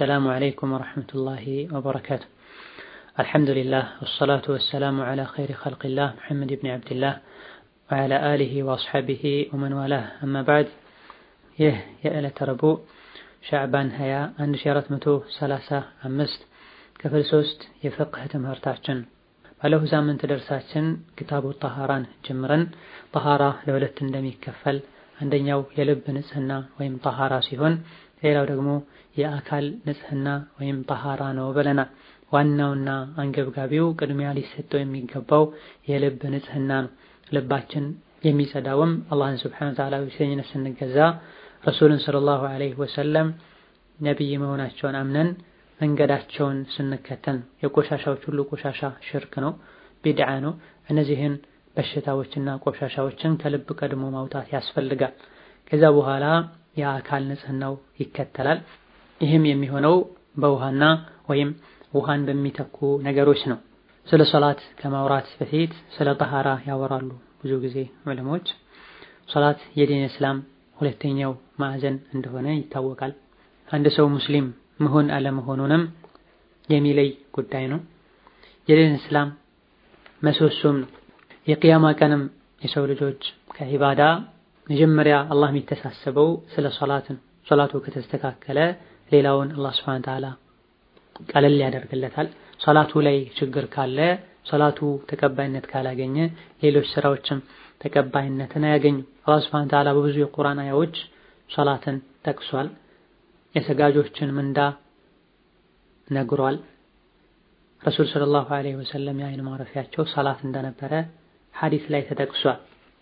السلام عليكم ورحمة الله وبركاته الحمد لله والصلاة والسلام على خير خلق الله محمد بن عبد الله وعلى آله وأصحابه ومن والاه أما بعد ይህ የዕለተ ረቡዕ ሻዕባን 20 1435 ክፍል 3 የፍቅህ ትምህርታችን ባለፈው ሳምንት ደርሳችን ኪታቡ ጠሃራን ጀምረን ጠሃራ ለሁለት እንደሚከፈል አንደኛው የልብ ንጽህና ወይም ጠሃራ ሲሆን ሌላው ደግሞ የአካል ንጽህና ወይም ጠሃራ ነው ብለናል። ዋናውና አንገብጋቢው ቅድሚያ ሊሰጠው የሚገባው የልብ ንጽህና ነው። ልባችን የሚጸዳውም አላህን ስብሐነሁ ወተዓላ ብቸኝነት ስንገዛ ረሱልን ሰለላሁ ዐለይሂ ወሰለም ነቢይ መሆናቸውን አምነን መንገዳቸውን ስንከተል የቆሻሻዎች ሁሉ ቆሻሻ ሽርክ ነው፣ ቢድዓ ነው። እነዚህን በሽታዎችና ቆሻሻዎችን ከልብ ቀድሞ ማውጣት ያስፈልጋል። ከዛ በኋላ የአካል ንጽህናው ይከተላል። ይህም የሚሆነው በውሃና ወይም ውሃን በሚተኩ ነገሮች ነው። ስለ ሶላት ከማውራት በፊት ስለ ጠሃራ ያወራሉ ብዙ ጊዜ ዑለሞች። ሶላት የዲን እስላም ሁለተኛው ማዕዘን እንደሆነ ይታወቃል። አንድ ሰው ሙስሊም መሆን አለመሆኑንም የሚለይ ጉዳይ ነው። የዲን እስላም መሰሶም ነው። የቅያማ ቀንም የሰው ልጆች ከዒባዳ መጀመሪያ አላህ የሚተሳሰበው ስለ ሶላት ነው። ሶላቱ ከተስተካከለ ሌላውን አላህ ሱብሓነሁ ወተዓላ ቀለል ያደርግለታል። ሶላቱ ላይ ችግር ካለ ሶላቱ ተቀባይነት ካላገኘ ሌሎች ስራዎችም ተቀባይነትን አያገኙም። አላህ ሱብሓነሁ ወተዓላ በብዙ የቁርአን አያዎች ሶላትን ጠቅሷል። የሰጋጆችን ምንዳ ነግሯል። ረሱል ሰለላሁ ዐለይሂ ወሰለም የአይን ማረፊያቸው ሶላት እንደነበረ ሐዲስ ላይ ተጠቅሷል።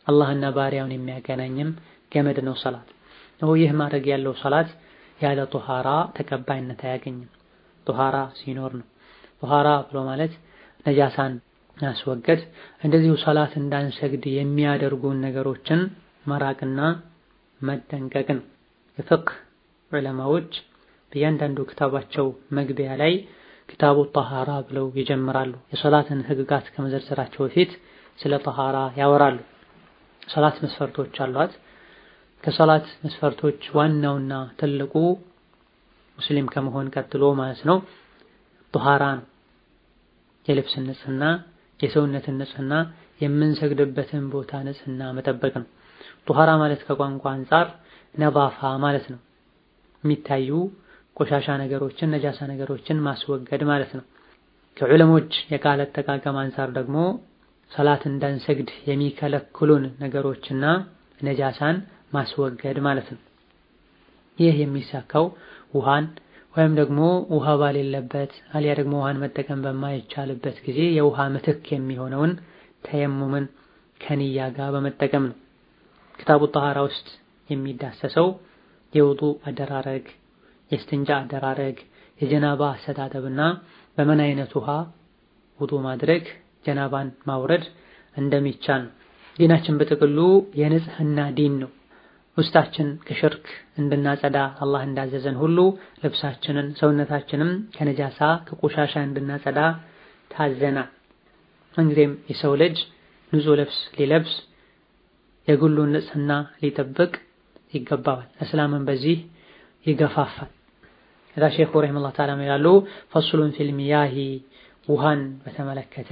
አላህና ባሪያውን የሚያገናኝም ገመድ ነው ሶላት። ይህ ማድረግ ያለው ሶላት ያለ ጦሃራ ተቀባይነት አያገኝም። ጦሃራ ሲኖር ነው። ጦሃራ ብሎ ማለት ነጃሳን ማስወገድ፣ እንደዚሁ ሶላት እንዳንሰግድ የሚያደርጉን ነገሮችን መራቅና መጠንቀቅ ነው። የፍቅህ ዑለማዎች በእያንዳንዱ ክታባቸው መግቢያ ላይ ኪታቡ ጠሃራ ብለው ይጀምራሉ። የሶላትን ህግጋት ከመዘርዘራቸው በፊት ስለ ጠሃራ ያወራሉ። ሶላት መስፈርቶች አሏት። ከሶላት መስፈርቶች ዋናውና ትልቁ ሙስሊም ከመሆን ቀጥሎ ማለት ነው ጧሃራ ነው። የልብስ ንጽህና፣ የሰውነትን ንጽህና፣ የምንሰግድበትን ቦታ ንጽህና መጠበቅ ነው። ጧሃራ ማለት ከቋንቋ አንጻር ነባፋ ማለት ነው። የሚታዩ ቆሻሻ ነገሮችን፣ ነጃሳ ነገሮችን ማስወገድ ማለት ነው። ከዑለሞች የቃል አጠቃቀም አንጻር ደግሞ ሰላት እንዳንሰግድ የሚከለክሉን ነገሮችና ነጃሳን ማስወገድ ማለት ነው። ይህ የሚሳካው ውሃን ወይም ደግሞ ውሃ ባሌለበት አሊያ ደግሞ ውሃን መጠቀም በማይቻልበት ጊዜ የውሃ ምትክ የሚሆነውን ተየሙምን ከንያ ጋር በመጠቀም ነው። ክታቡ ጠሃራ ውስጥ የሚዳሰሰው የውጡ አደራረግ፣ የስትንጃ አደራረግ፣ የጀናባ አስተጣጠብና በምን አይነት ውሃ ውጡ ማድረግ ጀናባን ማውረድ እንደሚቻል ነው። ዲናችን በጥቅሉ የንጽህና ዲን ነው። ውስጣችን ከሽርክ እንድናጸዳ አላህ እንዳዘዘን ሁሉ ልብሳችንን ሰውነታችንም ከነጃሳ ከቆሻሻ እንድናጸዳ ታዘናል። እንግዲህም የሰው ልጅ ንጹህ ልብስ ሊለብስ የግሉን ንጽህና ሊጠብቅ ይገባዋል። እስላምን በዚህ ይገፋፋል። እዛ ሼኹ ረሂመሁላህ ተዓላ ይላሉ ፈስሉን ፊል ሚያሂ ውሃን በተመለከተ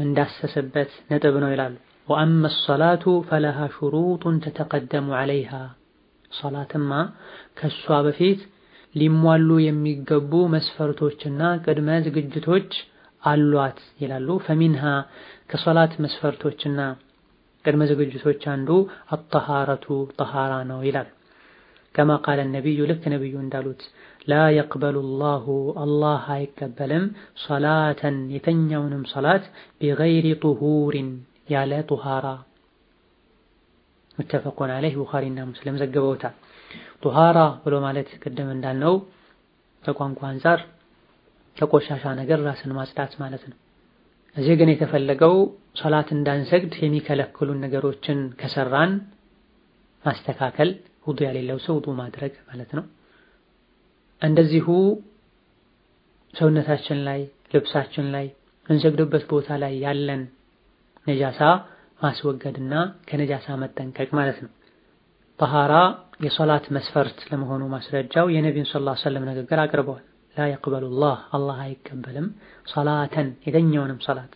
ምንዳሰስበት ነጥብ ነው ይላሉ። ወአመ ሰላቱ ፈለሃ ሹሩጡን ተተቀደሙ ዐለይሃ ሶላትማ ከሷ በፊት ሊሟሉ የሚገቡ መስፈርቶችና ቅድመ ዝግጅቶች አሏት ይላሉ። ፈሚንሃ ከሶላት መስፈርቶችና ቅድመ ዝግጅቶች አንዱ አጠሃረቱ ጠሃራ ነው ይላል። ከማ ቃለ ነቢዩ ልክ ነቢዩ እንዳሉት ላ የቅበሉ ላሁ አላህ አይቀበልም ሶላተን የተኛውንም ሶላት ቢገይሪ ጡሁሪን ያለ ጡሃራ ሙተፈቁን ዐለይህ ቡኻሪና ሙስሊም ዘግበውታል። ጡሃራ ብሎ ማለት ቅድም እንዳልነው ከቋንቋ አንጻር ከቆሻሻ ነገር ራስን ማጽዳት ማለት ነው። እዚህ ግን የተፈለገው ሶላት እንዳንሰግድ የሚከለክሉን ነገሮችን ከሰራን ማስተካከል፣ ውዱ ያሌለው ሰው ውዱ ማድረግ ማለት ነው። እንደዚሁ ሰውነታችን ላይ ልብሳችን ላይ እንሰግድበት ቦታ ላይ ያለን ነጃሳ ማስወገድና ከነጃሳ መጠንቀቅ ማለት ነው። ጠሃራ የሶላት መስፈርት ለመሆኑ ማስረጃው የነቢዩን ሰለላሁ ዐለይሂ ወሰለም ንግግር አቅርበዋል። ላ የቅበሉ ላህ አላህ አይቀበልም ሰላተን የተኛውንም ሰላት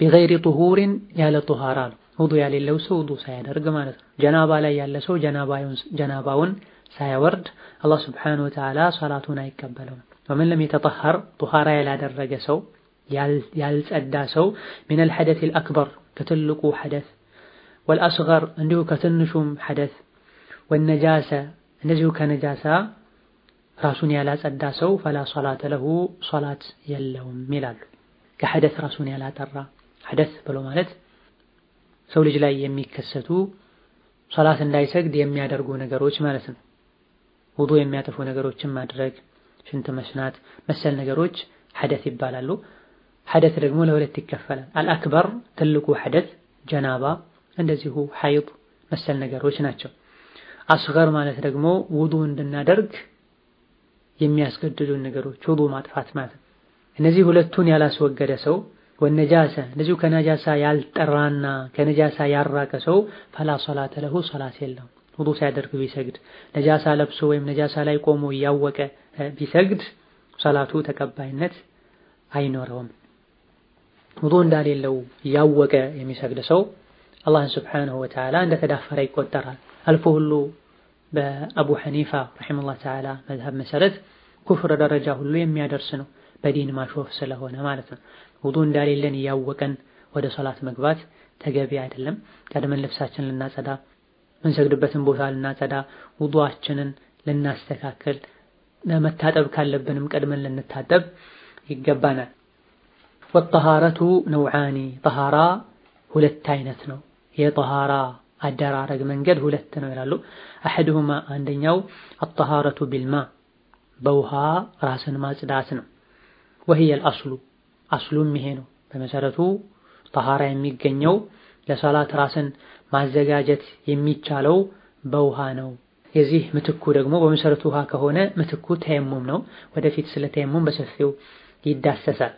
ቢገይሪ ጡሁሪን ያለ ጡሃራ ነው። ውዱ ያሌለው ሰው ውዱ ሳያደርግ ማለት ነው። ጀናባ ላይ ያለ ሰው ጀናባውን ሳያወርድ አላህ ስብሓነሁ ወተዓላ ሰላቱን አይቀበለውም። ወመን ለም የተጠሀር ጡሃራ ያላደረገ ሰው ያልጸዳ ሰው ሚነል ሐደሲል አክበር ከትልቁ ሐደስ ወልአስገር እንዲሁ ከትንሹም ሐደስ ወነጃሰ እንደዚሁ ከነጃሳ ራሱን ያላጸዳ ሰው ፈላ ሶላተ ለሁ ሶላት የለውም ይላሉ። ከሐደስ ራሱን ያላጠራ ሐደስ ብሎ ማለት ሰው ልጅ ላይ የሚከሰቱ ሶላት እንዳይሰግድ የሚያደርጉ ነገሮች ማለት ነው። ውዱ የሚያጠፉ ነገሮችን ማድረግ፣ ሽንት መሽናት መሰል ነገሮች ሐደስ ይባላሉ። ሐደስ ደግሞ ለሁለት ይከፈላል። አልአክበር ትልቁ ሐደስ ጀናባ፣ እንደዚሁ ሐይድ መሰል ነገሮች ናቸው። አስገር ማለት ደግሞ ውዱ እንድናደርግ የሚያስገድዱን ነገሮች ውዱ ማጥፋት ማለት ነው። እነዚህ ሁለቱን ያላስወገደ ሰው ወነጃሰ እንደዚሁ ከነጃሳ ያልጠራና ከነጃሳ ያራቀ ሰው ፈላ ሶላተ ለሁ ሶላት የለውም። ውዱ ሲያደርግ ቢሰግድ ነጃሳ ለብሶ ወይም ነጃሳ ላይ ቆሞ እያወቀ ቢሰግድ ሶላቱ ተቀባይነት አይኖረውም። ውዱ እንዳሌለው እያወቀ የሚሰግድ ሰው አላህን ስብሓነሁ ወተዓላ እንደተዳፈረ ይቆጠራል። አልፎ ሁሉ በአቡ ሐኒፋ ረሒመሁላህ ተዓላ መዝሀብ መሰረት ኩፍር ደረጃ ሁሉ የሚያደርስ ነው። በዲን ማሾፍ ስለሆነ ማለት ነው። ውዱ እንዳሌለን እያወቀን ወደ ሶላት መግባት ተገቢ አይደለም። ቀድመን ልብሳችንን ልናጸዳ፣ ምንሰግድበትን ቦታ ልናጸዳ፣ ውዱአችንን ልናስተካከል፣ መታጠብ ካለብንም ቀድመን ልንታጠብ ይገባናል። ወጠሃረቱ ነውዓኒ ጠሃራ ሁለት አይነት ነው። የጠሃራ አደራረግ መንገድ ሁለት ነው ይላሉ። አሐድሁማ አንደኛው አጠሃረቱ ቢልማ በውሃ ራስን ማጽዳት ነው። ወህየል አስሉ አስሉም ይሄ ነው። በመሰረቱ ጠሃራ የሚገኘው ለሰላት ራስን ማዘጋጀት የሚቻለው በውሃ ነው። የዚህ ምትኩ ደግሞ በመሰረቱ ውሃ ከሆነ ምትኩ ተየሙም ነው። ወደፊት ስለ ተየሙም በሰፊው ይዳሰሳል።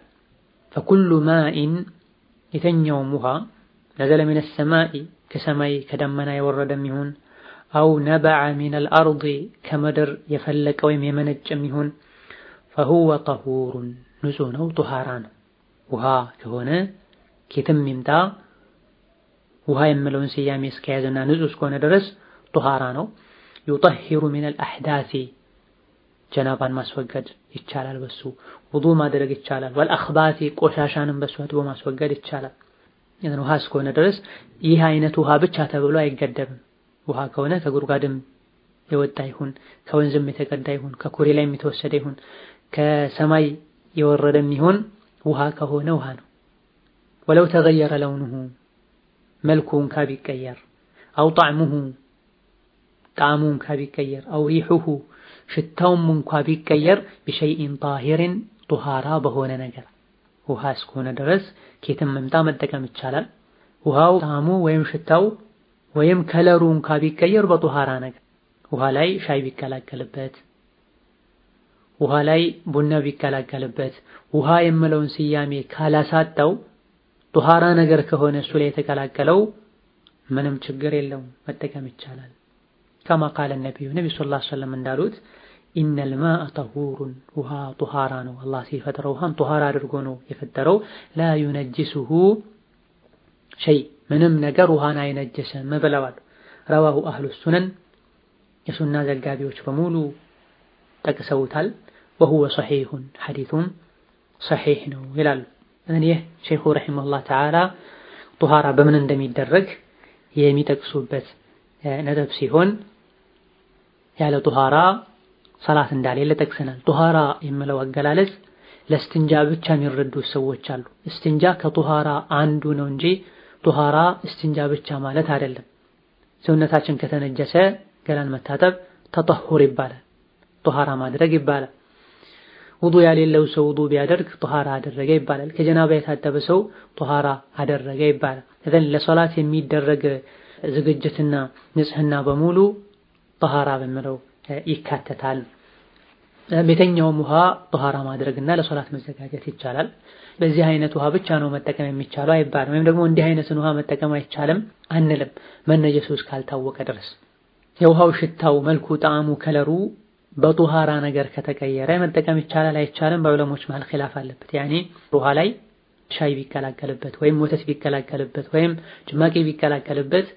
ፈኩሉ ማኢን የተኛውም ውሃ ነዘለ ሚነ ሰማኢ ከሰማይ ከደመና የወረደም ይሁን አው ነበዐ ሚነል አርዲ ከምድር የፈለቀ ወይም የመነጨም ይሁን ፈሁወ ጠሁሩን ንጹህ ነው፣ ጡሃራ ነው። ውሃ ከሆነ ኬትም ይምጣ ውሃ የምለውን ስያሜ እስከያዘና ንጹህ እስከሆነ ድረስ ጡሃራ ነው። ዩጠሂሩ ሚነል አሕዳሲ ጀናባን ማስወገድ ይቻላል፣ በሱ ውዱ ማድረግ ይቻላል። ወልአኽባቲ ቆሻሻንም በሱ አጥቦ ማስወገድ ይቻላል። ይህን ውሃ እስከሆነ ድረስ ይህ አይነት ውሃ ብቻ ተብሎ አይገደብም። ውሃ ከሆነ ከጉድጓድም የወጣ ይሁን ከወንዝም የተቀዳ ይሁን ከኩሬ ላይ የተወሰደ ይሁን ከሰማይ የወረደም ይሁን ውሃ ከሆነ ውሃ ነው። ولو تغير لونه መልኩ እንኳ ቢቀየር፣ أو طعمه ጣዕሙ እንኳ ቢቀየር፣ أو ريحه ሽታውም እንኳ ቢቀየር بشيء طاهر ጡሃራ በሆነ ነገር ውሃ እስከሆነ ድረስ ኬትም መምጣ መጠቀም ይቻላል። ውሃው ጣዕሙ ወይም ሽታው ወይም ከለሩ እንኳ ቢቀየር በጡሃራ ነገር ውሃ ላይ ሻይ ቢቀላቀልበት ውሃ ላይ ቡና ቢቀላቀልበት ውሃ የምለውን ስያሜ ካላሳጣው ጡሃራ ነገር ከሆነ እሱ ላይ የተቀላቀለው ምንም ችግር የለውም መጠቀም ይቻላል። ከማ ቃለ ነቢዩ ነቢ ሰለላሁ ዐለይሂ ወሰለም እንዳሉት ኢነል ማአ ጠሁሩን ውሃ ጡሃራ ነው። አላህ ሲፈጥረው ውሃን ጡሃራ አድርጎ ነው የፈጠረው። ላ ዩነጅሱሁ ሸይ ምንም ነገር ውሃን አይነጀሰም ብለዋል። ረዋሁ አህሉ ሱነን የሱና ዘጋቢዎች በሙሉ ጠቅሰውታል። ወሁወ ሰሒሑን ሐዲቱም ሰሒሕ ነው ይላሉ። ይህ ሼኹ ረሒመሁላህ ተዓላ ጡሃራ በምን እንደሚደረግ የሚጠቅሱበት ነጥብ ሲሆን ያለ ጡሃራ ሰላት እንዳሌለ ጠቅሰናል። ጡሃራ የምለው አገላለጽ ለእስትንጃ ብቻ የሚረዱ ሰዎች አሉ። እስትንጃ ከጡሃራ አንዱ ነው እንጂ ጡሃራ እስትንጃ ብቻ ማለት አይደለም። ሰውነታችን ከተነጀሰ ገላን መታጠብ ተጠሁር ይባላል። ጡሃራ ማድረግ ይባላል። ውዱ ያሌለው ሰው ውዱ ቢያደርግ ጡሃራ አደረገ ይባላል። ከጀናባ የታጠበ ሰው ጡሃራ አደረገ ይባላል። እዘን ለሶላት የሚደረግ ዝግጅትና ንጽህና በሙሉ ጡሃራ በሚለው ይካተታል። የተኛውም ውሃ ጡሃራ ማድረግና ለሶላት መዘጋጀት ይቻላል። በዚህ አይነት ውሃ ብቻ ነው መጠቀም የሚቻለው አይባልም። ወይም ደግሞ እንዲህ አይነትን ውሃ መጠቀም አይቻልም አንልም፣ መነጀሱ እስካልታወቀ ድረስ የውሃው ሽታው፣ መልኩ፣ ጣዕሙ፣ ከለሩ በጡሃራ ነገር ከተቀየረ መጠቀም ይቻላል አይቻልም? በዑለሞች መሃል ኺላፍ አለበት። ያኔ ውሃ ላይ ሻይ ቢቀላቀልበት ወይም ወተት ቢቀላቀልበት ወይም ጭማቂ ቢቀላቀልበት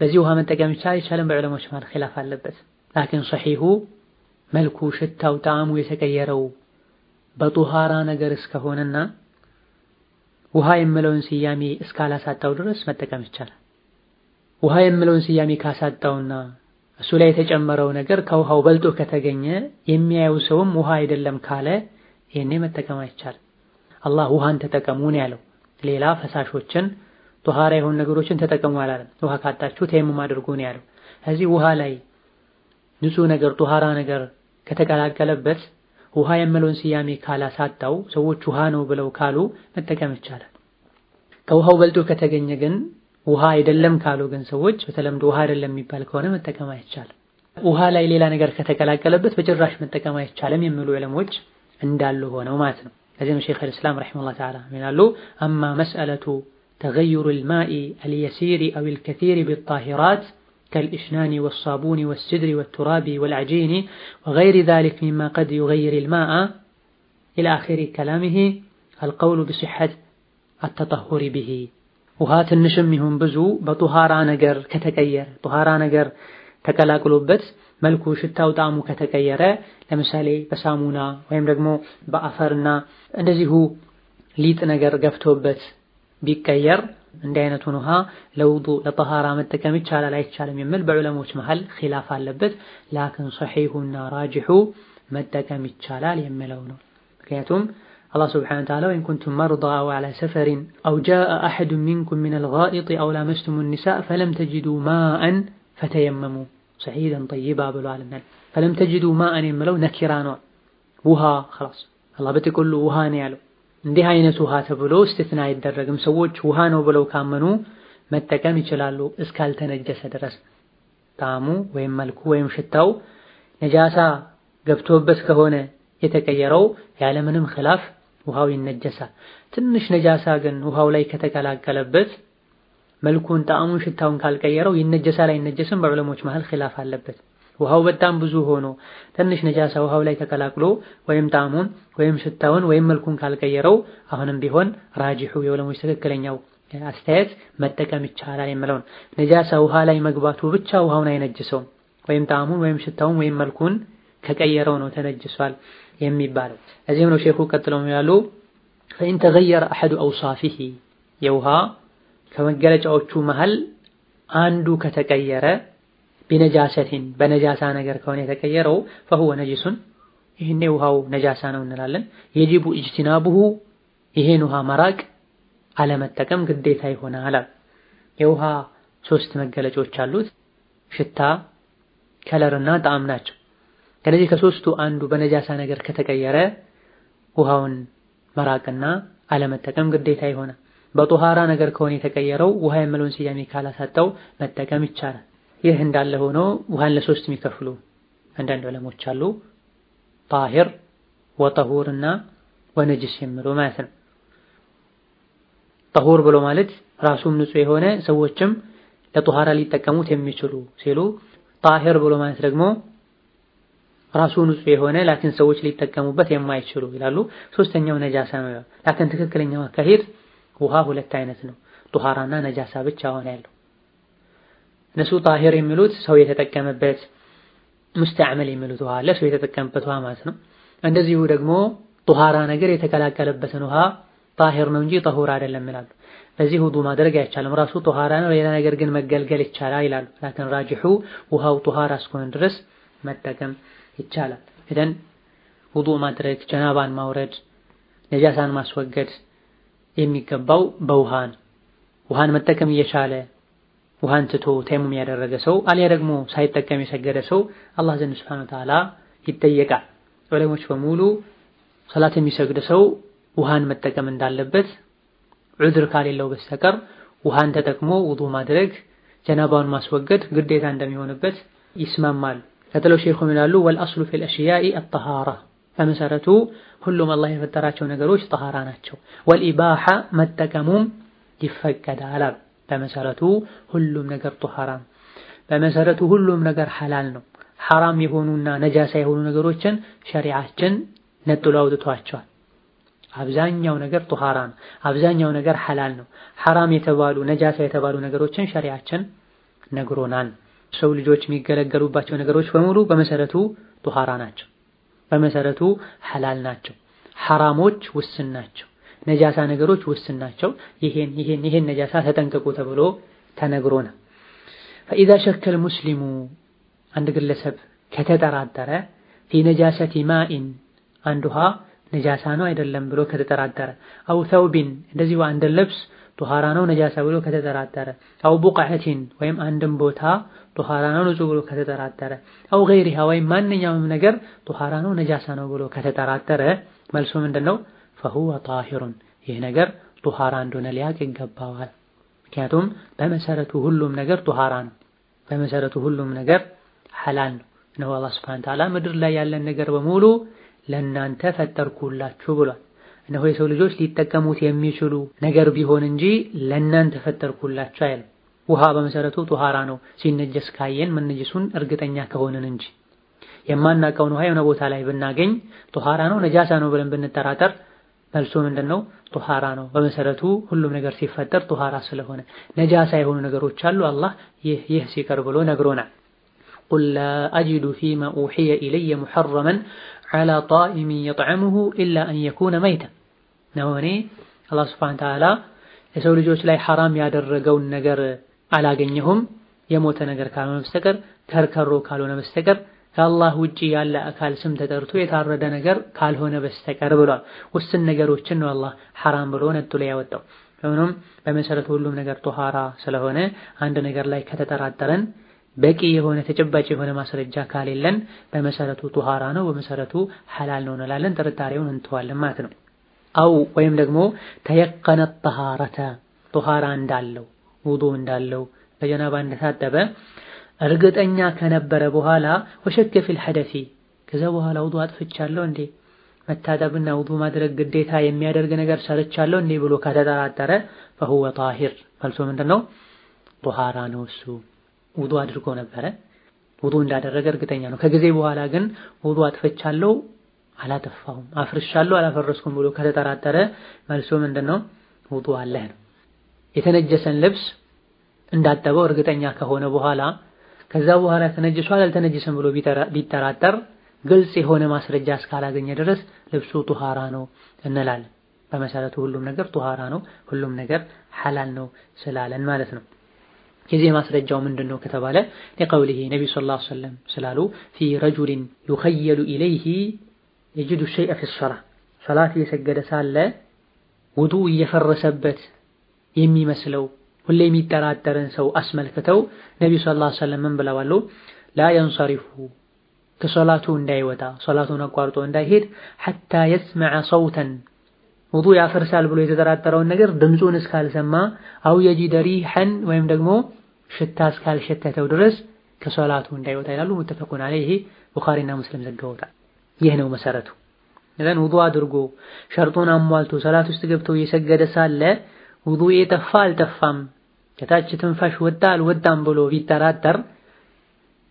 በዚህ ውሃ መጠቀም ይቻላል አይቻልም? በዑለሞች መሃል ኺላፍ አለበት። ላኪን ሰሒሁ መልኩ፣ ሽታው፣ ጣዕሙ የተቀየረው በጡሃራ ነገር እስከሆነና ውሃ የምለውን ስያሜ እስካላሳጣው ድረስ መጠቀም ይቻላል። ውሃ የምለውን ስያሜ ካሳጣውና እሱ ላይ የተጨመረው ነገር ከውሃው በልጦ ከተገኘ የሚያየው ሰውም ውሃ አይደለም ካለ ይሄኔ መጠቀም አይቻልም። አላህ ውሃን ተጠቀሙ ነው ያለው። ሌላ ፈሳሾችን ጧሃራ የሆኑ ነገሮችን ተጠቀሙ አላለም። ውሃ ካጣችሁ ተየሙም አድርጉ ነው ያለው። እዚህ ውሃ ላይ ንጹህ ነገር ጧሃራ ነገር ከተቀላቀለበት ውሃ የምለውን ስያሜ ካላሳጣው ሰዎች ውሃ ነው ብለው ካሉ መጠቀም ይቻላል። ከውሃው በልጦ ከተገኘ ግን ውሃ አይደለም ካሉ ግን ሰዎች በተለምዶ ውሃ አይደለም የሚባል ከሆነ መጠቀም አይቻልም። ውሃ ላይ ሌላ ነገር ከተቀላቀለበት በጭራሽ መጠቀም አይቻልም የሚሉ ዕለሞች እንዳሉ ሆነው ማለት ነው። ለዚህም ሼኽ አልእስላም ረሒመሁላህ ተዓላ ይላሉ አማ መስአለቱ ተገይሩ ልማኢ አልየሲሪ አው ልከሲሪ ቢጣሂራት كالإشنان والصابون والسدر والتراب والعجين وغير ذلك مما قد يغير الماء إلى آخر كلامه القول بصحة التطهر به ውሃ ትንሽም ይሁን ብዙ በጡሃራ ነገር ከተቀየረ ጡሃራ ነገር ተቀላቅሎበት መልኩ፣ ሽታው፣ ጣዕሙ ከተቀየረ ለምሳሌ በሳሙና ወይም ደግሞ በአፈርና እንደዚሁ ሊጥ ነገር ገብቶበት ቢቀየር እንዲህ አይነቱን ውሃ ለውዱእ ለጠሃራ መጠቀም ይቻላል አይቻልም የሚል በዑለሞች መሃል ኺላፍ አለበት። ላኪን ሰሒሁና ራጅሑ መጠቀም ይቻላል የሚለው ነው። ምክንያቱም አላህ ስብሓነሁ ወተዓላ ወኢን ኩንቱም መርዳ አው ዐላ ሰፈሪን አው ጃአ አሐዱን ሚንኩም ሚነል ጋኢጢ አው ላመስቱሙ ኒሳእ ፈለም ተጅዱ ማአን ፈተየመሙ ሰዒደን ጠይባ ብሏልና ፈለም ተጅዱ ማአን የሚለው ነኪራ ነው። ውሃ ኸላስ አላህ በጥቅሉ ውሃ ነው ያለው። እንዲህ አይነት ውሃ ተብሎ እስትትና አይደረግም። ሰዎች ውሃ ነው ብለው ካመኑ መጠቀም ይችላሉ እስካልተነጀሰ ድረስ ጣዕሙ ወይም መልኩ ወይም ሽታው ነጃሳ ገብቶበት ከሆነ የተቀየረው ያለምንም ኺላፍ ውሃው ይነጀሳል። ትንሽ ነጃሳ ግን ውሃው ላይ ከተቀላቀለበት መልኩን፣ ጣዕሙን፣ ሽታውን ካልቀየረው ይነጀሳል አይነጀስም? በዑለሞች መሃል ኺላፍ አለበት። ውሃው በጣም ብዙ ሆኖ ትንሽ ነጃሳ ውሃው ላይ ተቀላቅሎ ወይም ጣዕሙን ወይም ሽታውን ወይም መልኩን ካልቀየረው አሁንም ቢሆን ራጂሑ የዑለሞች ትክክለኛው አስተያየት መጠቀም ይቻላል የሚለውን ነጃሳ ውሃ ላይ መግባቱ ብቻ ውሃውን አይነጅሰውም። ወይም ጣዕሙን ወይም ሽታውን ወይም መልኩን ከቀየረው ነው ተነጅሷል የሚባለው። እዚህም ነው ሼኹ ቀጥለው ያሉ ፈኢን ተገየረ አሐዱ አውሳፊሂ የውሃ ከመገለጫዎቹ መሃል አንዱ ከተቀየረ ቢነጃሰቲን በነጃሳ ነገር ከሆነ የተቀየረው ፈሁወ ነጅሱን ይህኔ ውሃው ነጃሳ ነው እንላለን። የጂቡ ኢጅቲናቡሁ ይሄን ውሃ መራቅ አለመጠቀም ግዴታ ይሆናል። የውሃ ሶስት መገለጫዎች አሉት፣ ሽታ፣ ከለርና ጣዕም ናቸው። ከነዚህ ከሶስቱ አንዱ በነጃሳ ነገር ከተቀየረ ውሃውን መራቅና አለመጠቀም ግዴታ ይሆናል። በጦሃራ ነገር ከሆነ የተቀየረው ውሃ የምለውን ስያሜ ካላሳጣው መጠቀም ይቻላል። ይህ እንዳለ ሆኖ ውሃን ለሶስት የሚከፍሉ አንዳንድ ዕለሞች አሉ። ጣሂር ወጠሁርና ወነጅስ የሚሉ ማለት ነው። ጠሁር ብሎ ማለት ራሱም ንጹህ የሆነ ሰዎችም ለጦሃራ ሊጠቀሙት የሚችሉ ሲሉ፣ ጣሂር ብሎ ማለት ደግሞ ራሱ ንጹህ የሆነ ላኪን ሰዎች ሊጠቀሙበት የማይችሉ ይላሉ። ሶስተኛው ነጃሳ ነው። ላኪን ትክክለኛው አካሄድ ውሃ ሁለት አይነት ነው፣ ጦሃራና ነጃሳ ብቻ ሆነ ያለው እነሱ ጣሂር የሚሉት ሰው የተጠቀመበት ሙስተዕመል የሚሉት ውሃ አለ፣ ሰው የተጠቀመበት ውሃ ማለት ነው። እንደዚሁ ደግሞ ጦሃራ ነገር የተቀላቀለበትን ውሃ ጣሂር ነው እንጂ ጠሁር አይደለም ይላሉ። በዚህ ውዱእ ማድረግ አይቻልም፣ ራሱ ጦሃራ ነው፣ ሌላ ነገር ግን መገልገል ይቻላል ይላሉ። ላኪን ራጅሑ ውሃው ጦሃራ እስከሆነ ድረስ መጠቀም ይቻላል። ኢዘን ውዱእ ማድረግ፣ ጀናባን ማውረድ፣ ነጃሳን ማስወገድ የሚገባው በውሃ ውሃን መጠቀም እየቻለ ውሃን ትቶ ተይሙም ያደረገ ሰው አልያ ደግሞ ሳይጠቀም የሰገደ ሰው አላህ ዘንድ ሱብሓነሁ ወተዓላ ይጠየቃል። ዑለሞች በሙሉ ሰላት የሚሰግድ ሰው ውሃን መጠቀም እንዳለበት ዑድር ካሌለው በስተቀር ውሃን ተጠቅሞ ውዱእ ማድረግ ጀናባውን ማስወገድ ግዴታ እንደሚሆንበት ይስማማሉ። ቀጥለው ሼኹ ይላሉ ወልአስሉ ፊል አሽያኢ አጠሃራ በመሰረቱ ሁሉም አላህ የፈጠራቸው ነገሮች ጠሃራ ናቸው። ወልኢባሓ መጠቀሙም ይፈቀዳል። በመሰረቱ ሁሉም ነገር ጧሃራ ነው። በመሰረቱ ሁሉም ነገር ሐላል ነው። ሐራም የሆኑና ነጃሳ የሆኑ ነገሮችን ሸሪዓችን ነጥሎ አውጥቷቸዋል። አብዛኛው ነገር ጧሃራ ነው። አብዛኛው ነገር ሐላል ነው። ሐራም የተባሉ ነጃሳ የተባሉ ነገሮችን ሸሪዓችን ነግሮናል። ሰው ልጆች የሚገለገሉባቸው ነገሮች በሙሉ በመሰረቱ ጧሃራ ናቸው። በመሰረቱ ሐላል ናቸው። ሐራሞች ውስን ናቸው። ነጃሳ ነገሮች ውስን ናቸው። ይሄን ይሄን ይሄን ነጃሳ ተጠንቀቁ ተብሎ ተነግሮናል። ፈኢዛ ሸከል ሙስሊሙ አንድ ግለሰብ ከተጠራጠረ ፊ ነጃሰቲ ማኢን አንድ ውሃ ነጃሳ ነው አይደለም ብሎ ከተጠራጠረ፣ አው ተውቢን እንደዚሁ አንድ ልብስ ጧሃራ ነው ነጃሳ ብሎ ከተጠራጠረ፣ አው ቡቅዐቲን ወይም አንድም ቦታ ጧሃራ ነው ንጹህ ብሎ ከተጠራጠረ፣ አው ገይሪሃ ወይም ማንኛውም ነገር ጧሃራ ነው ነጃሳ ነው ብሎ ከተጠራጠረ መልሱ ምንድነው? ፈሁወ ጣሂሩን ይህ ነገር ጧሃራ እንደሆነ ሊያቅ ይገባዋል። ምክንያቱም በመሰረቱ ሁሉም ነገር ጧሃራ ነው። በመሰረቱ ሁሉም ነገር ሐላል ነው። እነሆ አላህ ሱብሓነሁ ወተዓላ ምድር ላይ ያለን ነገር በሙሉ ለእናንተ ፈጠርኩላችሁ ብሏል። እነሆ የሰው ልጆች ሊጠቀሙት የሚችሉ ነገር ቢሆን እንጂ ለእናንተ ፈጠርኩላችሁ አይልም። ውሃ በመሰረቱ ጧሃራ ነው ሲነጀስ ካየን መነጀሱን እርግጠኛ ከሆንን እንጂ የማናውቀውን ውሃ የሆነ ቦታ ላይ ብናገኝ ጧሃራ ነው ነጃሳ ነው ብለን ብንጠራጠር መልሶ ምንድነው? ጧሃራ ነው። በመሰረቱ ሁሉም ነገር ሲፈጠር ጧሃራ ስለሆነ ነጃሳ የሆኑ ነገሮች አሉ። አላህ ይህ ይህ ሲቀር ብሎ ነግሮናል። ቁል ላ አጅዱ ፊማ ኡሒየ ኢለየ ሙሐረመን ዐላ ጣኢሚን የጥዐሙሁ ኢላ አን የኩነ መይተን ነው። እኔ አላህ ሱብሓነሁ ወተዓላ የሰው ልጆች ላይ ሐራም ያደረገውን ነገር አላገኘሁም የሞተ ነገር ካልሆነ በስተቀር ከርከሮ ካልሆነ በስተቀር ከአላህ ውጪ ያለ አካል ስም ተጠርቶ የታረደ ነገር ካልሆነ በስተቀር ብሏል። ውስን ነገሮችን ነው አላህ ሐራም ብሎ ነጥሎ ያወጣው። ሆኖም በመሰረቱ ሁሉም ነገር ጧሃራ ስለሆነ አንድ ነገር ላይ ከተጠራጠረን በቂ የሆነ ተጨባጭ የሆነ ማስረጃ ካሌለን በመሰረቱ ጧሃራ ነው፣ በመሰረቱ ሐላል ነው እንላለን። ጥርጣሬውን እንተዋለን ማለት ነው። አው ወይም ደግሞ ተየቀነ ጠሃረተ ጧሃራ እንዳለው ውዱ እንዳለው በጀናባ እንደታጠበ እርግጠኛ ከነበረ በኋላ ወሸከ ፊል ሐደፊ ከዛ በኋላ ውዱ አጥፍቻለሁ እንዴ? መታጠብና ውዱ ማድረግ ግዴታ የሚያደርግ ነገር ሰርቻለሁ እንዴ ብሎ ከተጠራጠረ ፈሁወ ጣሂር። መልሶ ምንድነው? ጧሃራ ነው እሱ። ውዱ አድርጎ ነበረ። ውዱ እንዳደረገ እርግጠኛ ነው። ከጊዜ በኋላ ግን ውዱ አጥፍቻለሁ አላጠፋሁም አፍርሻለሁ አላፈረስኩም ብሎ ከተጠራጠረ መልሶ ምንድነው ውዱ አለህ ነው የተነጀሰን ልብስ እንዳጠበው እርግጠኛ ከሆነ በኋላ ከዛ በኋላ ተነጅሷል አልተነጅሰም ብሎ ቢጠራጠር ግልጽ የሆነ ማስረጃ እስካላገኘ ድረስ ልብሱ ጡሃራ ነው እንላለን። በመሰረቱ ሁሉም ነገር ጡሃራ ነው፣ ሁሉም ነገር ሐላል ነው ስላለን ማለት ነው። የዚህ ማስረጃው ምንድን ነው ከተባለ ለቀውሊሂ ነቢዩ ሰለላሁ ዐለይሂ ወሰለም ስላሉ في رجل يخيل إليه يجد شيئا في الصلاة ሶላት እየሰገደ ሳለ ውዱ እየፈረሰበት የሚመስለው ሁሌ የሚጠራጠርን ሰው አስመልክተው ነቢዩ صلى الله عليه وسلم ምን ብለዋል? لا ينصرف ከሶላቱ እንዳይወጣ ሶላቱን አቋርጦ እንዳይሄድ حتى يسمع صوتا ውዱ ያፈርሳል ብሎ የተጠራጠረውን ነገር ድምፁን እስካልሰማ أو يجد ريحا ወይም ደግሞ ሽታ እስካልሸተተው ድረስ ከሶላቱ እንዳይወጣ ይላሉ። ሙተፈቁን ዐለይሂ ቡኻሪና ሙስሊም ዘግበውታል። ይህ ነው መሰረቱ። እዘን ውዱ አድርጎ ሸርጡን አሟልቶ ሰላት ውስጥ ገብቶ እየሰገደ ሳለ ውዱ የጠፋ አልጠፋም ከታች ትንፋሽ ወጣ አልወጣም ብሎ ቢጠራጠር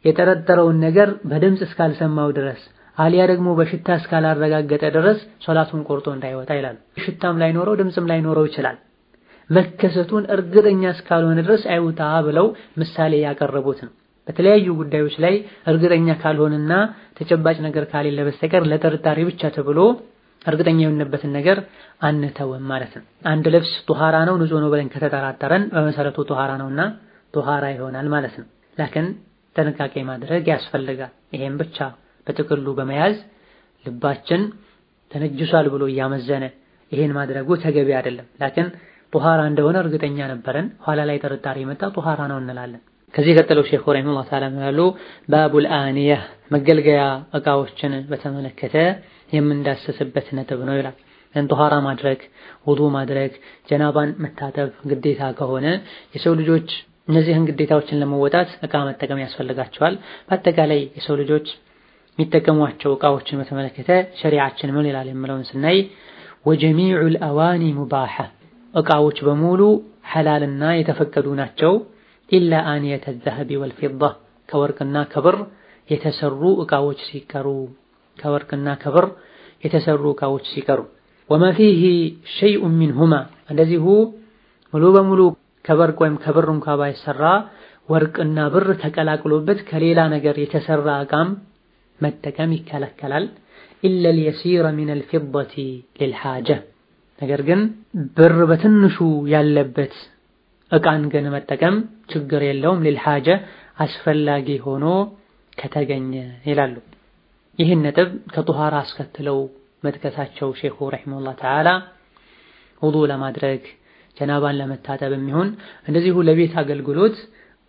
የጠረጠረውን ነገር በድምፅ እስካልሰማው ድረስ አሊያ ደግሞ በሽታ እስካላረጋገጠ ድረስ ሶላቱን ቆርጦ እንዳይወጣ ይላሉ። ሽታም ላይኖረው ድምፅም ላይኖረው ይችላል። መከሰቱን እርግጠኛ እስካልሆነ ድረስ አይውጣ ብለው ምሳሌ ያቀረቡት ነው። በተለያዩ ጉዳዮች ላይ እርግጠኛ ካልሆነና ተጨባጭ ነገር ካሌለ በስተቀር ለጥርጣሬ ብቻ ተብሎ እርግጠኛ የሆነበትን ነገር አንተውም ማለት ነው። አንድ ልብስ ጡሃራ ነው ንጹህ ነው ብለን ከተጠራጠረን በመሰረቱ ጡሃራ ነውና ጡሃራ ይሆናል ማለት ነው። ላኪን ጥንቃቄ ማድረግ ያስፈልጋል። ይሄን ብቻ በጥቅሉ በመያዝ ልባችን ተነጅሷል ብሎ እያመዘነ ይሄን ማድረጉ ተገቢ አይደለም። ላኪን ጡሃራ እንደሆነ እርግጠኛ ነበረን፣ ኋላ ላይ ጥርጣሬ መጣ፣ ጡሃራ ነው እንላለን። ከዚህ ቀጥለው ሼኹ ረሂመሁላህ ተዓላ ያሉ ባቡል አንያ መገልገያ እቃዎችን በተመለከተ የምንዳሰስበት ነጥብ ነው ይላል። ጧሃራ ማድረግ ውዱ ማድረግ ጀናባን መታጠብ ግዴታ ከሆነ የሰው ልጆች እነዚህን ግዴታዎችን ለመወጣት እቃ መጠቀም ያስፈልጋቸዋል። በአጠቃላይ የሰው ልጆች የሚጠቀሟቸው እቃዎችን በተመለከተ ሸሪዓችን ምን ይላል የምለውን ስናይ ወጀሚዑል አዋኒ ሙባሐ እቃዎች በሙሉ ሐላልና የተፈቀዱ ናቸው ኢላ አንየተ ዘሀቢ ወልፊዳ ከወርቅና ከብር የተሰሩ እቃዎች ሲቀሩ ከወርቅና ከብር የተሰሩ እቃዎች ሲቀሩ ወማ ፊሂ ሸይኡን ሚንሁማ እንደዚሁ ሙሉ በሙሉ ከወርቅ ወይም ከብር እንኳ ባይሰራ ወርቅና ብር ተቀላቅሎበት ከሌላ ነገር የተሰራ እቃም መጠቀም ይከለከላል። ኢለል የሲረ ሚነል ፊደቲ ሊልሓጀ ነገር ግን ብር በትንሹ ያለበት እቃን ግን መጠቀም ችግር የለውም። ሊልሓጀ አስፈላጊ ሆኖ ከተገኘ ይላሉ። ይህን ነጥብ ከጡሃራ አስከትለው መጥቀሳቸው ሼኹ ረሒመሁላህ ተዓላ ውዱእ ለማድረግ ጀናባን ለመታጠብ የሚሆን እንደዚሁ ለቤት አገልግሎት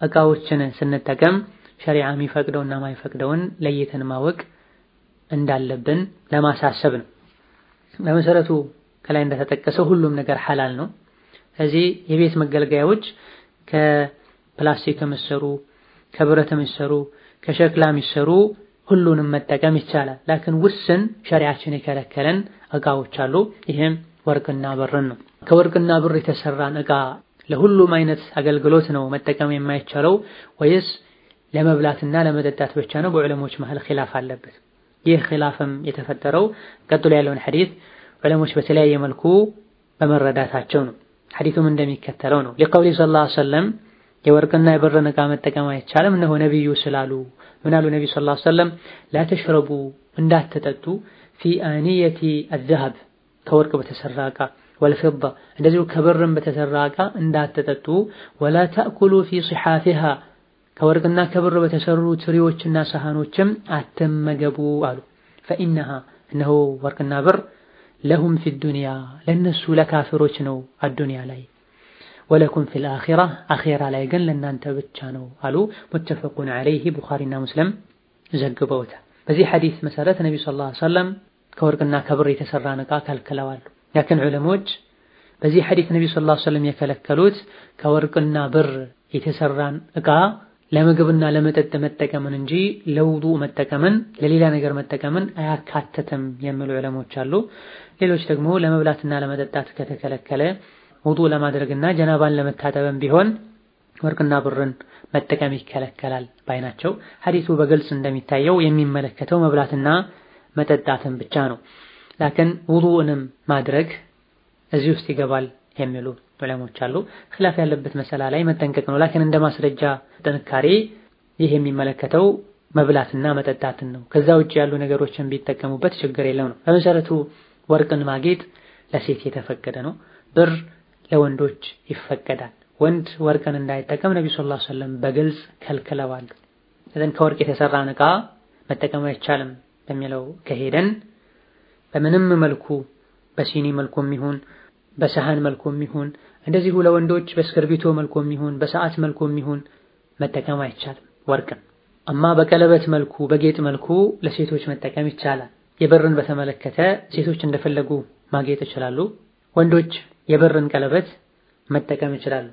እቃዎችን ስንጠቀም ሸሪዓ የሚፈቅደውና ማይፈቅደውን ለይተን ማወቅ እንዳለብን ለማሳሰብ ነው። በመሰረቱ ከላይ እንደተጠቀሰው ሁሉም ነገር ሐላል ነው። ስለዚህ የቤት መገልገያዎች ከፕላስቲክ የሚሰሩ ከብረት የሚሰሩ ከሸክላ የሚሰሩ ሁሉንም መጠቀም ይቻላል። ላኪን ውስን ሸሪዓችን የከለከለን እቃዎች አሉ። ይህም ወርቅና ብርን ነው። ከወርቅና ብር የተሰራን እቃ ለሁሉም አይነት አገልግሎት ነው መጠቀም የማይቻለው ወይስ ለመብላትና ለመጠጣት ብቻ ነው? በዑለሞች መሃል ኺላፍ አለበት። ይህ ኺላፍም የተፈጠረው ቀጥሎ ያለውን ሐዲስ ዑለሞች በተለያየ መልኩ በመረዳታቸው ነው። ሐዲሱም እንደሚከተለው ነው። ሊቀውሊ ሰለላሁ ዐለይሂ ወሰለም የወርቅና የብርን እቃ መጠቀም አይቻልም እነሆ ነቢዩ ስላሉ ምን አሉ? ሰለላሁ ዐለይሂ ወሰለም ላ ተሽረቡ እንዳትጠጡ ፊ አንየቲ አዘሀብ ከወርቅ በተሰራ እቃ ወልፊዳ እንደዚሁ ከብርም በተሰራ እቃ እንዳትጠጡ፣ ወላ ተእኩሉ ፊ ሲሓፊሃ ከወርቅና ከብር በተሰሩ ትሪዎችና ሰሃኖችም አትመገቡ አሉ። ፈኢነሃ እነሆ ወርቅና ብር ለሁም ፊ ዱንያ ለነሱ ለካፊሮች ነው አዱንያ ላይ ወለኩም ፊል አኺራ አኺራ ላይ ግን ለእናንተ ብቻ ነው አሉ። ሙተፈቁን ዐለይሂ ቡኻሪና ሙስሊም ዘግበውታል። በዚህ ሐዲስ መሰረት ነቢዩ ሰለላሁ ዐለይሂ ወሰለም ከወርቅና ከብር የተሰራን ዕቃ ከልክለዋል። ላኪን ዑለሞች በዚህ ሐዲስ ነቢዩ ሰለላሁ ዐለይሂ ወሰለም የከለከሉት ከወርቅና ብር የተሰራን ዕቃ ለምግብና ለመጠጥ መጠቀምን እንጂ ለውዱእ መጠቀምን ለሌላ ነገር መጠቀምን አያካተትም የሚሉ ዑለሞች አሉ። ሌሎች ደግሞ ለመብላትና ለመጠጣት ከተከለከለ ውዱእ ለማድረግና ጀናባን ለመታጠብም ቢሆን ወርቅና ብርን መጠቀም ይከለከላል ባይ ናቸው። ሐዲሱ በግልጽ እንደሚታየው የሚመለከተው መብላትና መጠጣትን ብቻ ነው። لكن ውዱእንም ማድረግ እዚህ ውስጥ ይገባል የሚሉ ዑለሞች አሉ። خلاف ያለበት مسألة ላይ መጠንቀቅ ነው። لكن እንደ ማስረጃ ጥንካሬ ይህ የሚመለከተው መብላትና መጠጣትን ነው። ከዛ ውጭ ያሉ ነገሮችን ቢጠቀሙበት ችግር የለው ነው። በመሰረቱ ወርቅን ማጌጥ ለሴት የተፈቀደ ነው። ብር ለወንዶች ይፈቀዳል። ወንድ ወርቅን እንዳይጠቀም ነብዩ ሰለላሁ ዐለይሂ ወሰለም በግልጽ ከልክለዋል። እዘን ከወርቅ የተሰራን ዕቃ መጠቀም አይቻልም በሚለው ከሄደን በምንም መልኩ በሲኒ መልኩም ይሁን በሰሃን መልኩም ይሁን እንደዚሁ ለወንዶች በእስክርቢቶ መልኩም ይሁን በሰዓት መልኩም ይሁን መጠቀም አይቻልም ወርቅን። አማ በቀለበት መልኩ በጌጥ መልኩ ለሴቶች መጠቀም ይቻላል። የብርን በተመለከተ ሴቶች እንደፈለጉ ማጌጥ ይችላሉ። ወንዶች የብርን ቀለበት መጠቀም ይችላሉ።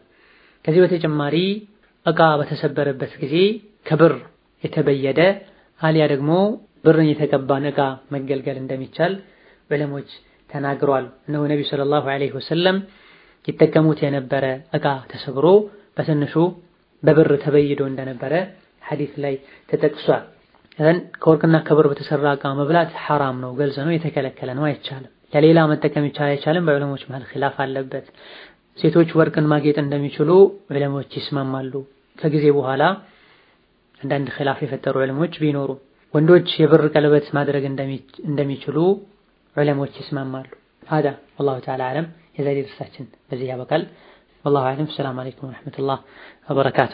ከዚህ በተጨማሪ ዕቃ በተሰበረበት ጊዜ ከብር የተበየደ አሊያ ደግሞ ብርን የተቀባን ዕቃ መገልገል እንደሚቻል ዑለሞች ተናግሯል። እነሆ ነቢዩ ሰለላሁ ዐለይሂ ወሰለም ይጠቀሙት የነበረ ዕቃ ተሰብሮ በትንሹ በብር ተበይዶ እንደነበረ ሐዲስ ላይ ተጠቅሷል። እን ከወርቅና ከብር በተሰራ ዕቃ መብላት ሐራም ነው፣ ግልጽ ነው፣ የተከለከለ ነው፣ አይቻልም። ለሌላ መጠቀም ይቻላል አይቻልም፣ በዑለሞች መሃል ኺላፍ አለበት። ሴቶች ወርቅን ማጌጥ እንደሚችሉ ዑለሞች ይስማማሉ። ከጊዜ በኋላ አንዳንድ ኺላፍ የፈጠሩ ዑለሞች ቢኖሩ ወንዶች የብር ቀለበት ማድረግ እንደሚችሉ ዑለሞች ይስማማሉ። ሀዳ ወላሁ ተዓላ አዕለም። የዛሬ ድርሳችን በዚህ ያበቃል። ወላሁ አዕለም። ሰላም አለይኩም ወረሕመቱላህ ወበረካቱ።